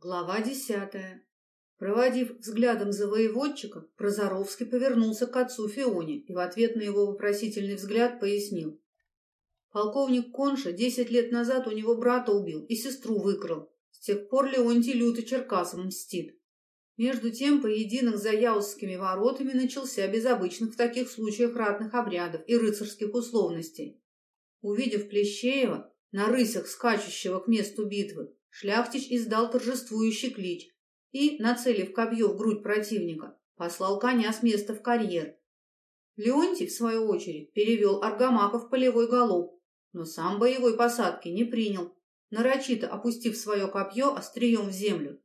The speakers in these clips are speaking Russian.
Глава десятая. Проводив взглядом завоеводчика, Прозоровский повернулся к отцу Фионе и в ответ на его вопросительный взгляд пояснил. Полковник Конша десять лет назад у него брата убил и сестру выкрал. С тех пор Леонтий люто Черкасом мстит. Между тем поединок за Яузскими воротами начался без обычных в таких случаях ратных обрядов и рыцарских условностей. Увидев Плещеева, на рысях скачущего к месту битвы, Шляхтич издал торжествующий клич и, нацелив копье в грудь противника, послал коня с места в карьер. Леонтий, в свою очередь, перевел Аргамака в полевой галоп, но сам боевой посадки не принял, нарочито опустив свое копье острием в землю.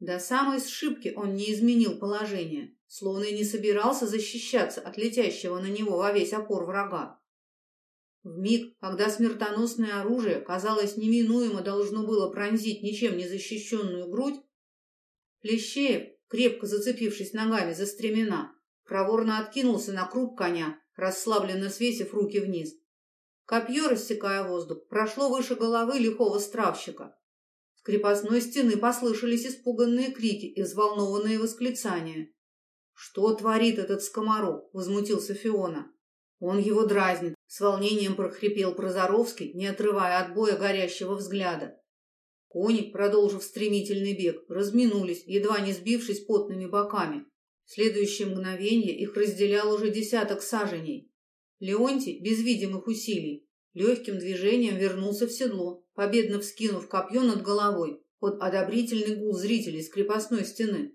До самой сшибки он не изменил положение, словно и не собирался защищаться от летящего на него во весь опор врага. В миг, когда смертоносное оружие, казалось, неминуемо должно было пронзить ничем не защищенную грудь, Плещеев, крепко зацепившись ногами за стремена, проворно откинулся на круп коня, расслабленно свесив руки вниз. Копье, рассекая воздух, прошло выше головы лихого стравщика. С крепостной стены послышались испуганные крики и взволнованные восклицания. «Что творит этот скоморок?» — возмутился Фиона. Он его дразнит, с волнением прохрипел Прозоровский, не отрывая от боя горящего взгляда. Кони, продолжив стремительный бег, разминулись, едва не сбившись потными боками. В следующее мгновение их разделял уже десяток саженей. Леонтий, без видимых усилий, легким движением вернулся в седло, победно вскинув копье над головой под одобрительный гул зрителей с крепостной стены.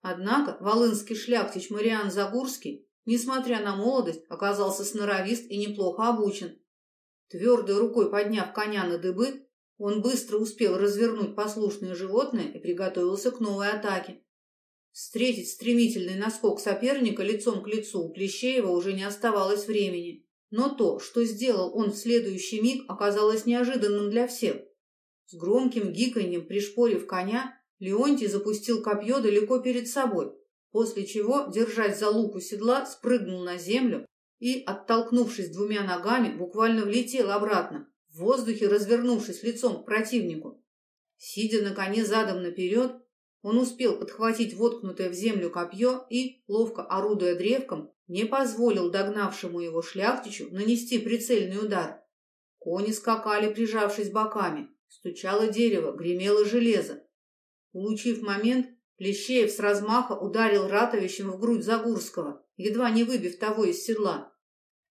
Однако волынский шляхтич Мариан Загурский несмотря на молодость, оказался сноровист и неплохо обучен. Твердой рукой подняв коня на дыбы, он быстро успел развернуть послушное животное и приготовился к новой атаке. Встретить стремительный наскок соперника лицом к лицу у Плещеева уже не оставалось времени. Но то, что сделал он в следующий миг, оказалось неожиданным для всех. С громким гиканьем пришпорив коня, Леонтий запустил копье далеко перед собой, после чего, держась за луку седла, спрыгнул на землю и, оттолкнувшись двумя ногами, буквально влетел обратно, в воздухе развернувшись лицом к противнику. Сидя на коне задом наперед, он успел подхватить воткнутое в землю копье и, ловко орудуя древком, не позволил догнавшему его шляхтичу нанести прицельный удар. Кони скакали, прижавшись боками, стучало дерево, гремело железо. Улучив момент, Плещеев с размаха ударил ратовищем в грудь Загурского, едва не выбив того из седла.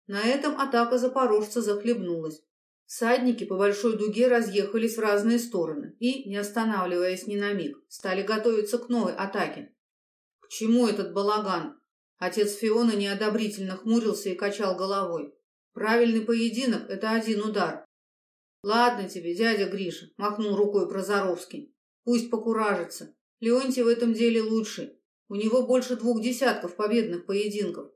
На этом атака запорожца захлебнулась. Всадники по большой дуге разъехались в разные стороны и, не останавливаясь ни на миг, стали готовиться к новой атаке. «К чему этот балаган?» Отец Фиона неодобрительно хмурился и качал головой. «Правильный поединок — это один удар». «Ладно тебе, дядя Гриша», — махнул рукой Прозоровский. «Пусть покуражится. Леонтий в этом деле лучший. У него больше двух десятков победных поединков.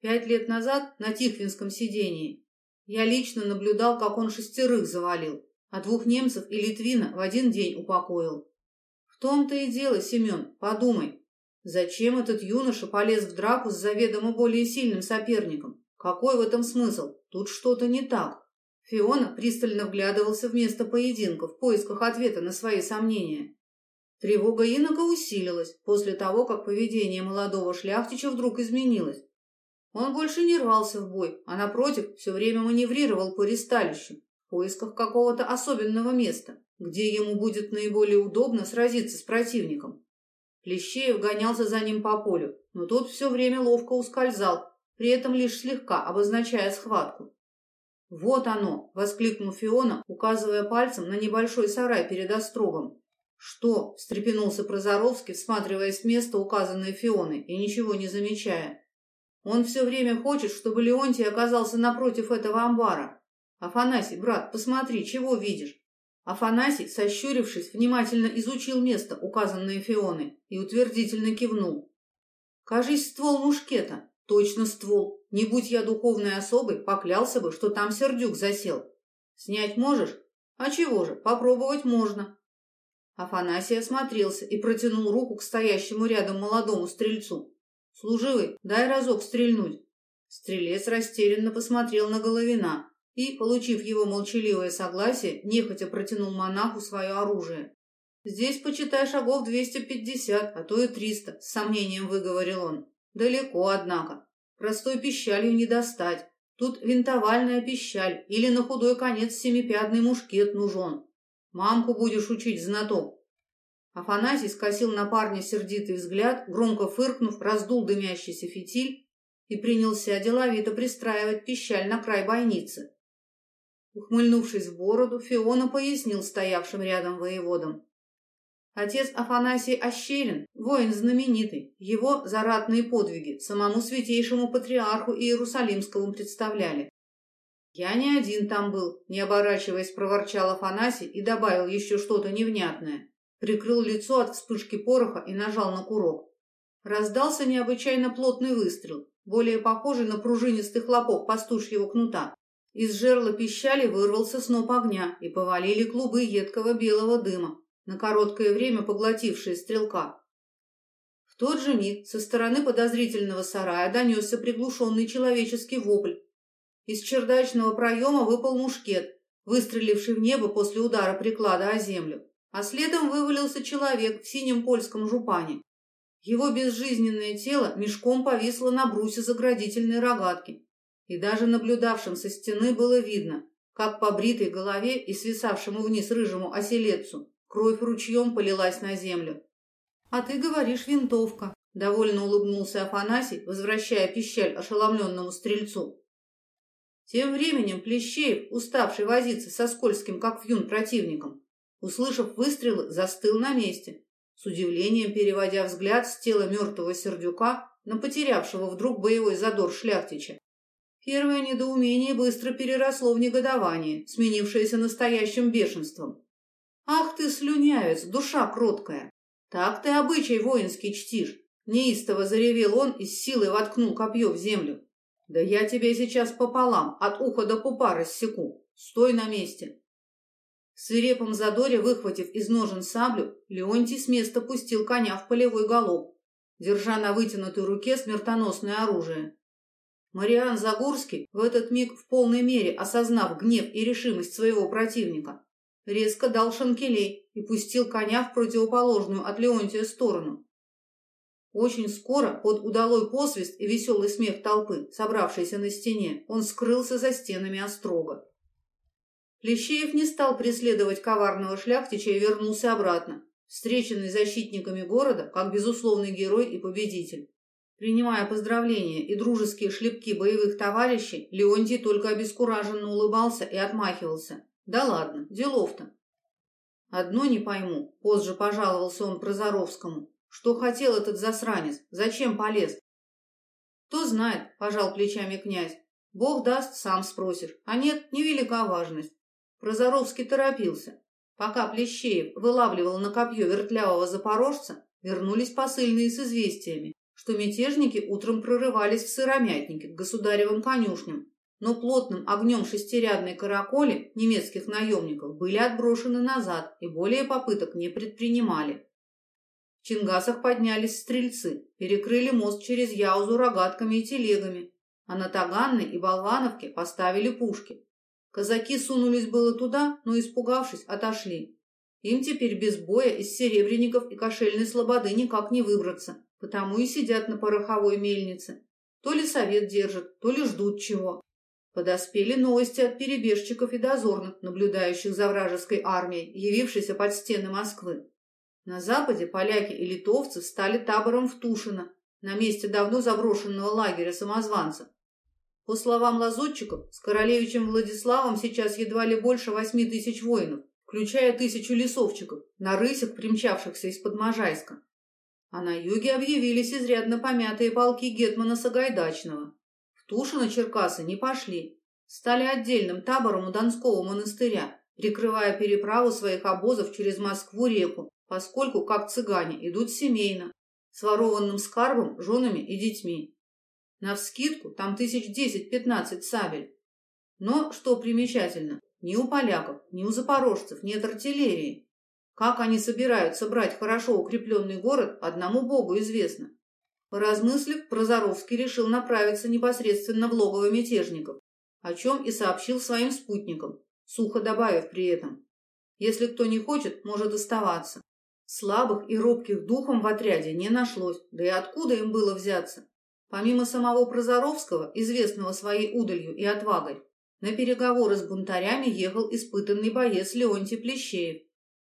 Пять лет назад на Тихвинском сидении я лично наблюдал, как он шестерых завалил, а двух немцев и Литвина в один день упокоил. В том-то и дело, Семен, подумай, зачем этот юноша полез в драку с заведомо более сильным соперником? Какой в этом смысл? Тут что-то не так. Фиона пристально вглядывался в место поединка в поисках ответа на свои сомнения. Тревога инока усилилась после того, как поведение молодого шляхтича вдруг изменилось. Он больше не рвался в бой, а, напротив, все время маневрировал по ристалищу в поисках какого-то особенного места, где ему будет наиболее удобно сразиться с противником. Плещеев гонялся за ним по полю, но тот все время ловко ускользал, при этом лишь слегка обозначая схватку. «Вот оно!» — воскликнул Фиона, указывая пальцем на небольшой сарай перед острогом. «Что?» — встрепенулся Прозоровский, всматриваясь в место, указанное Фионой, и ничего не замечая. «Он все время хочет, чтобы Леонтий оказался напротив этого амбара. Афанасий, брат, посмотри, чего видишь?» Афанасий, сощурившись, внимательно изучил место, указанное Фионой, и утвердительно кивнул. «Кажись, ствол мушкета. Точно ствол. Не будь я духовной особой, поклялся бы, что там сердюк засел. Снять можешь? А чего же, попробовать можно. Афанасий осмотрелся и протянул руку к стоящему рядом молодому стрельцу. «Служивый, дай разок стрельнуть». Стрелец растерянно посмотрел на Головина и, получив его молчаливое согласие, нехотя протянул монаху свое оружие. Здесь, почитай, шагов двести пятьдесят, а то и триста, с сомнением выговорил он. Далеко, однако. Простой пищалью не достать. Тут винтовальная пищаль или на худой конец семипядный мушкет нужен. Мамку будешь учить, знаток. Афанасий скосил на парня сердитый взгляд, громко фыркнув, раздул дымящийся фитиль и принялся деловито пристраивать пищаль на край бойницы. Ухмыльнувшись в бороду, Фиона пояснил стоявшим рядом воеводам. Отец Афанасий Ощелин, воин знаменитый, его заратные подвиги самому святейшему патриарху Иерусалимскому представляли. «Я не один там был», — не оборачиваясь, проворчал Афанасий и добавил еще что-то невнятное. Прикрыл лицо от вспышки пороха и нажал на курок. Раздался необычайно плотный выстрел, более похожий на пружинистый хлопок пастушьего кнута. Из жерла пищали вырвался сноп огня и повалили клубы едкого белого дыма, на короткое время поглотившие стрелка. В тот же миг со стороны подозрительного сарая донесся приглушенный человеческий вопль. Из чердачного проема выпал мушкет, выстреливший в небо после удара приклада о землю, а следом вывалился человек в синем польском жупане. Его безжизненное тело мешком повисло на брусе заградительной рогатки, и даже наблюдавшим со стены было видно, как по бритой голове и свисавшему вниз рыжему оселедцу Кровь ручьем полилась на землю. «А ты говоришь, винтовка», — довольно улыбнулся Афанасий, возвращая пищаль ошеломленному стрельцу. Тем временем Плещеев, уставший возиться со скользким, как вьюн, противником, услышав выстрелы, застыл на месте, с удивлением переводя взгляд с тела мертвого сердюка на потерявшего вдруг боевой задор шляхтича. Первое недоумение быстро переросло в негодование, сменившееся настоящим бешенством. «Ах ты, слюнявец, душа кроткая! Так ты обычай воинский чтишь!» Неистово заревел он и с силой воткнул копье в землю. «Да я тебе сейчас пополам, от уха до пупа рассеку! Стой на месте!» В свирепом задоре, выхватив из ножен саблю, Леонтий с места пустил коня в полевой галоп, держа на вытянутой руке смертоносное оружие. Мариан Загурский, в этот миг в полной мере осознав гнев и решимость своего противника, резко дал шанкелей и пустил коня в противоположную от Леонтия сторону. Очень скоро, под удалой посвист и веселый смех толпы, собравшейся на стене, он скрылся за стенами острога. Плещеев не стал преследовать коварного шляхтича и вернулся обратно, встреченный защитниками города как безусловный герой и победитель. Принимая поздравления и дружеские шлепки боевых товарищей, Леонтий только обескураженно улыбался и отмахивался. Да ладно, делов-то. Одно не пойму, позже пожаловался он Прозоровскому. Что хотел этот засранец? Зачем полез? Кто знает, пожал плечами князь. Бог даст, сам спросишь. А нет, невелика важность. Прозоровский торопился. Пока Плещеев вылавливал на копье вертлявого запорожца, вернулись посыльные с известиями, что мятежники утром прорывались в сыромятнике к государевым конюшням но плотным огнем шестирядной караколи немецких наемников были отброшены назад и более попыток не предпринимали. Чингасах поднялись стрельцы, перекрыли мост через Яузу рогатками и телегами, а на Таганной и Болвановке поставили пушки. Казаки сунулись было туда, но, испугавшись, отошли. Им теперь без боя из серебряников и кошельной слободы никак не выбраться, потому и сидят на пороховой мельнице. То ли совет держат, то ли ждут чего. Подоспели новости от перебежчиков и дозорных, наблюдающих за вражеской армией, явившейся под стены Москвы. На западе поляки и литовцы стали табором в Тушино, на месте давно заброшенного лагеря самозванцев. По словам лазутчиков, с королевичем Владиславом сейчас едва ли больше восьми тысяч воинов, включая тысячу лесовчиков, на рысях, примчавшихся из-под Можайска. А на юге объявились изрядно помятые полки Гетмана Сагайдачного. Тушино Черкасы не пошли. Стали отдельным табором у Донского монастыря, прикрывая переправу своих обозов через Москву-реку, поскольку, как цыгане, идут семейно, с ворованным скарбом, женами и детьми. Навскидку там тысяч десять-пятнадцать сабель. Но, что примечательно, ни у поляков, ни у запорожцев нет артиллерии. Как они собираются брать хорошо укрепленный город, одному богу известно. Поразмыслив, Прозоровский решил направиться непосредственно в логово мятежников, о чем и сообщил своим спутникам, сухо добавив при этом. Если кто не хочет, может оставаться. Слабых и робких духом в отряде не нашлось, да и откуда им было взяться? Помимо самого Прозоровского, известного своей удалью и отвагой, на переговоры с бунтарями ехал испытанный боец Леонтий Плещеев,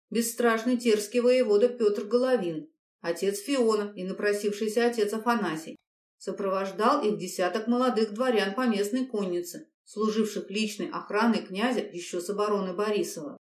бесстрашный терский воевода Петр Головин, отец Фиона и напросившийся отец Афанасий. Сопровождал их десяток молодых дворян по местной коннице, служивших личной охраной князя еще с обороны Борисова.